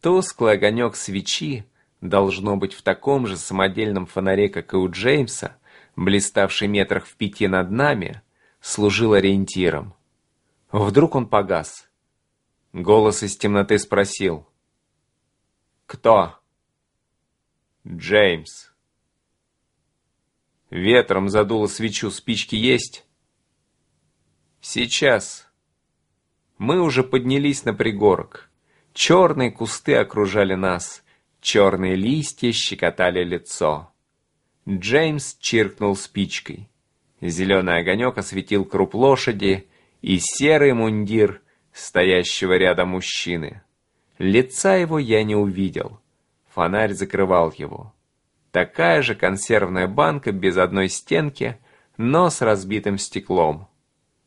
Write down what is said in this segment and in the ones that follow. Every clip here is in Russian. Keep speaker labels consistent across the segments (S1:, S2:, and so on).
S1: Тусклый огонек свечи, должно быть в таком же самодельном фонаре, как и у Джеймса, блиставший метрах в пяти над нами, служил ориентиром. Вдруг он погас. Голос из темноты спросил. «Кто?» «Джеймс». Ветром задуло свечу, спички есть? Сейчас. Мы уже поднялись на пригорок. Черные кусты окружали нас, черные листья щекотали лицо. Джеймс чиркнул спичкой. Зеленый огонек осветил круп лошади и серый мундир стоящего рядом мужчины. Лица его я не увидел. Фонарь закрывал его. Такая же консервная банка без одной стенки, но с разбитым стеклом.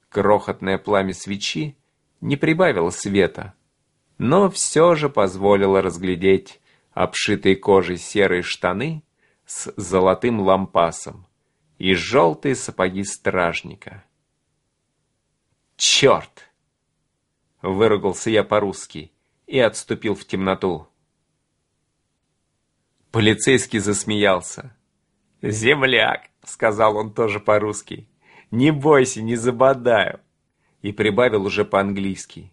S1: Крохотное пламя свечи не прибавило света, но все же позволило разглядеть обшитые кожей серые штаны с золотым лампасом и желтые сапоги стражника. «Черт!» — выругался я по-русски и отступил в темноту. Полицейский засмеялся. «Земляк!» — сказал он тоже по-русски. «Не бойся, не забодаю!» И прибавил уже по-английски.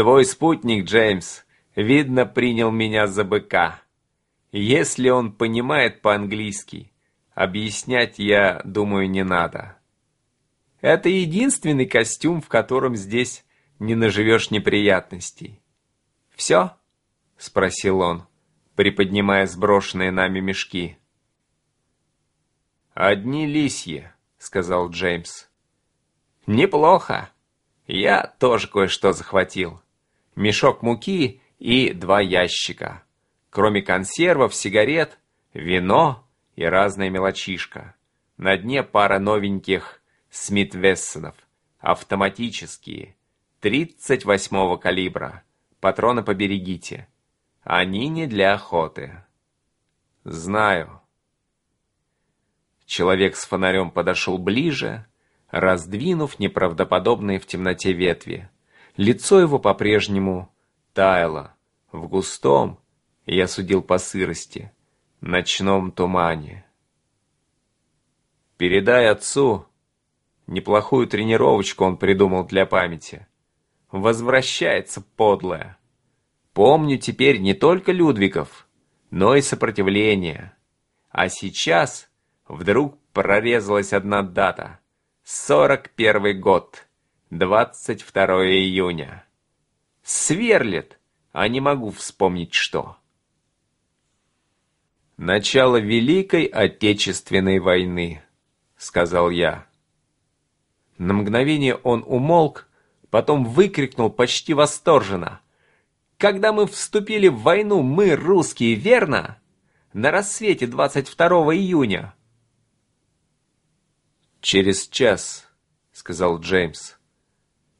S1: «Твой спутник, Джеймс, видно, принял меня за быка. Если он понимает по-английски, объяснять я, думаю, не надо. Это единственный костюм, в котором здесь не наживешь неприятностей. «Все?» — спросил он, приподнимая сброшенные нами мешки. «Одни лисьи», — сказал Джеймс. «Неплохо. Я тоже кое-что захватил. Мешок муки и два ящика. Кроме консервов, сигарет, вино и разная мелочишка. На дне пара новеньких Смит-Вессонов, автоматические, 38-го калибра. Патроны поберегите. Они не для охоты. Знаю. Человек с фонарем подошел ближе, раздвинув неправдоподобные в темноте ветви. Лицо его по-прежнему таяло в густом, я судил по сырости, ночном тумане. Передай отцу, неплохую тренировочку он придумал для памяти. Возвращается подлая. Помню теперь не только Людвигов, но и сопротивление. А сейчас вдруг прорезалась одна дата. 41 год, 22 июня. Сверлит, а не могу вспомнить что. «Начало Великой Отечественной войны», — сказал я. На мгновение он умолк, потом выкрикнул почти восторженно. «Когда мы вступили в войну, мы, русские, верно? На рассвете 22 июня». «Через час», — сказал Джеймс.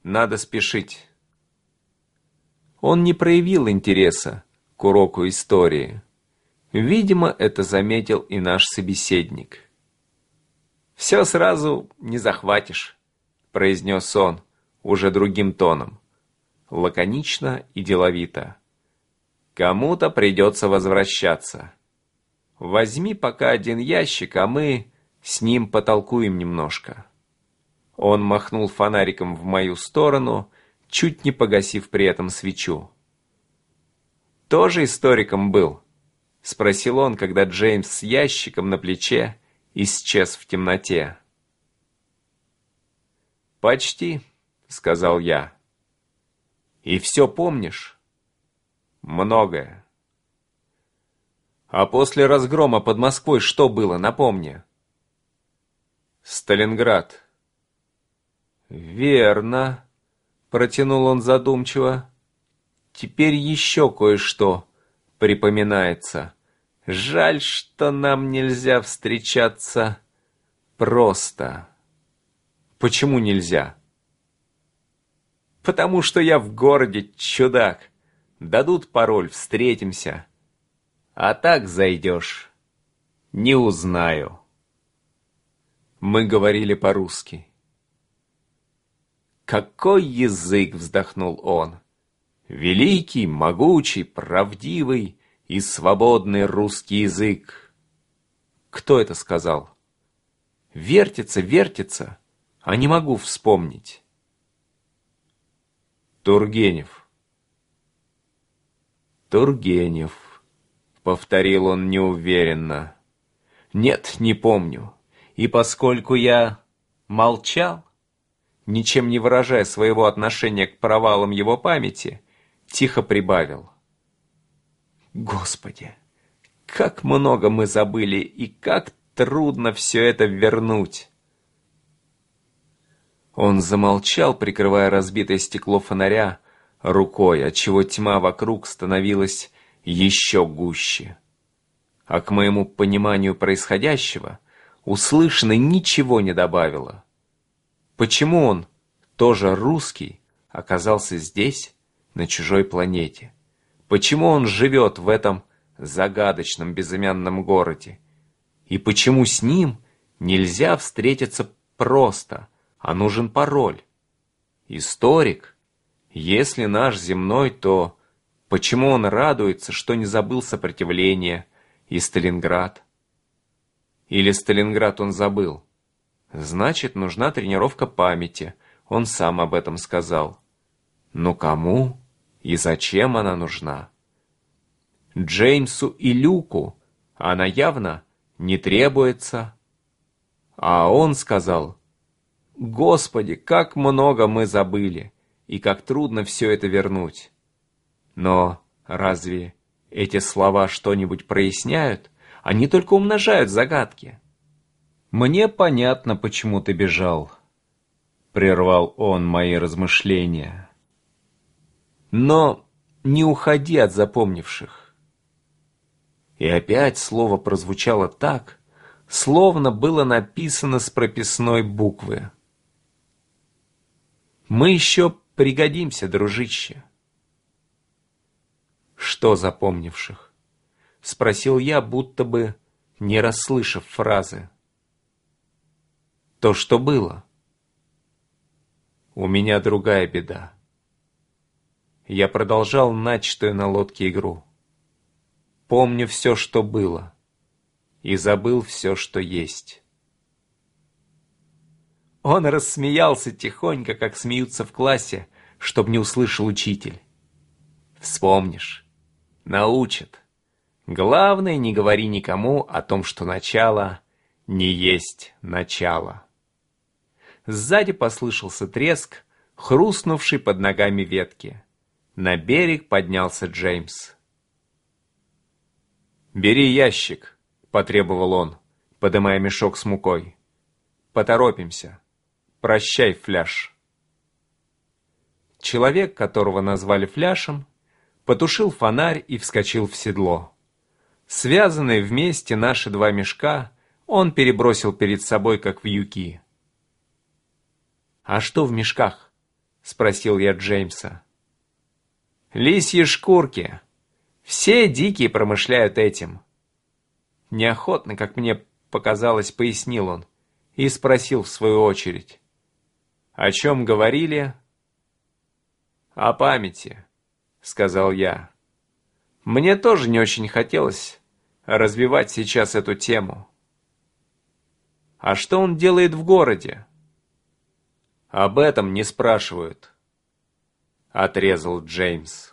S1: «Надо спешить». Он не проявил интереса к уроку истории. Видимо, это заметил и наш собеседник. «Все сразу не захватишь», — произнес он уже другим тоном. Лаконично и деловито. «Кому-то придется возвращаться. Возьми пока один ящик, а мы с ним потолкуем немножко». Он махнул фонариком в мою сторону, чуть не погасив при этом свечу. «Тоже историком был?» — спросил он, когда Джеймс с ящиком на плече исчез в темноте. «Почти», — сказал я. «И все помнишь?» «Многое». «А после разгрома под Москвой что было, напомни?» «Сталинград». «Верно», — протянул он задумчиво. «Теперь еще кое-что припоминается. Жаль, что нам нельзя встречаться просто». Почему нельзя? Потому что я в городе, чудак. Дадут пароль, встретимся. А так зайдешь. Не узнаю. Мы говорили по-русски. «Какой язык!» — вздохнул он. Великий, могучий, правдивый и свободный русский язык. Кто это сказал? Вертится, вертится, а не могу вспомнить. Тургенев. Тургенев, повторил он неуверенно. Нет, не помню. И поскольку я молчал, ничем не выражая своего отношения к провалам его памяти, тихо прибавил. Господи, как много мы забыли и как трудно все это вернуть. Он замолчал, прикрывая разбитое стекло фонаря рукой, отчего тьма вокруг становилась еще гуще. А к моему пониманию происходящего услышанное ничего не добавило. Почему он, тоже русский, оказался здесь, на чужой планете? Почему он живет в этом загадочном безымянном городе? И почему с ним нельзя встретиться просто, а нужен пароль? Историк? Если наш земной, то почему он радуется, что не забыл сопротивление и Сталинград? Или Сталинград он забыл? Значит, нужна тренировка памяти. Он сам об этом сказал. Но кому и зачем она нужна? Джеймсу и Люку она явно не требуется. А он сказал, «Господи, как много мы забыли, и как трудно все это вернуть». Но разве эти слова что-нибудь проясняют? Они только умножают загадки. «Мне понятно, почему ты бежал», — прервал он мои размышления. «Но не уходи от запомнивших». И опять слово прозвучало так, словно было написано с прописной буквы. «Мы еще пригодимся, дружище». «Что запомнивших?» — спросил я, будто бы не расслышав фразы то, что было. У меня другая беда. Я продолжал начатую на лодке игру. Помню все, что было, и забыл все, что есть. Он рассмеялся тихонько, как смеются в классе, чтобы не услышал учитель. Вспомнишь, научат. Главное, не говори никому о том, что начало не есть начало. Сзади послышался треск, хрустнувший под ногами ветки. На берег поднялся Джеймс. «Бери ящик», — потребовал он, подымая мешок с мукой. «Поторопимся. Прощай, фляж». Человек, которого назвали фляшем, потушил фонарь и вскочил в седло. Связанные вместе наши два мешка он перебросил перед собой, как вьюки. «А что в мешках?» — спросил я Джеймса. «Лисьи шкурки. Все дикие промышляют этим». Неохотно, как мне показалось, пояснил он и спросил в свою очередь. «О чем говорили?» «О памяти», — сказал я. «Мне тоже не очень хотелось развивать сейчас эту тему». «А что он делает в городе?» Об этом не спрашивают. Отрезал Джеймс.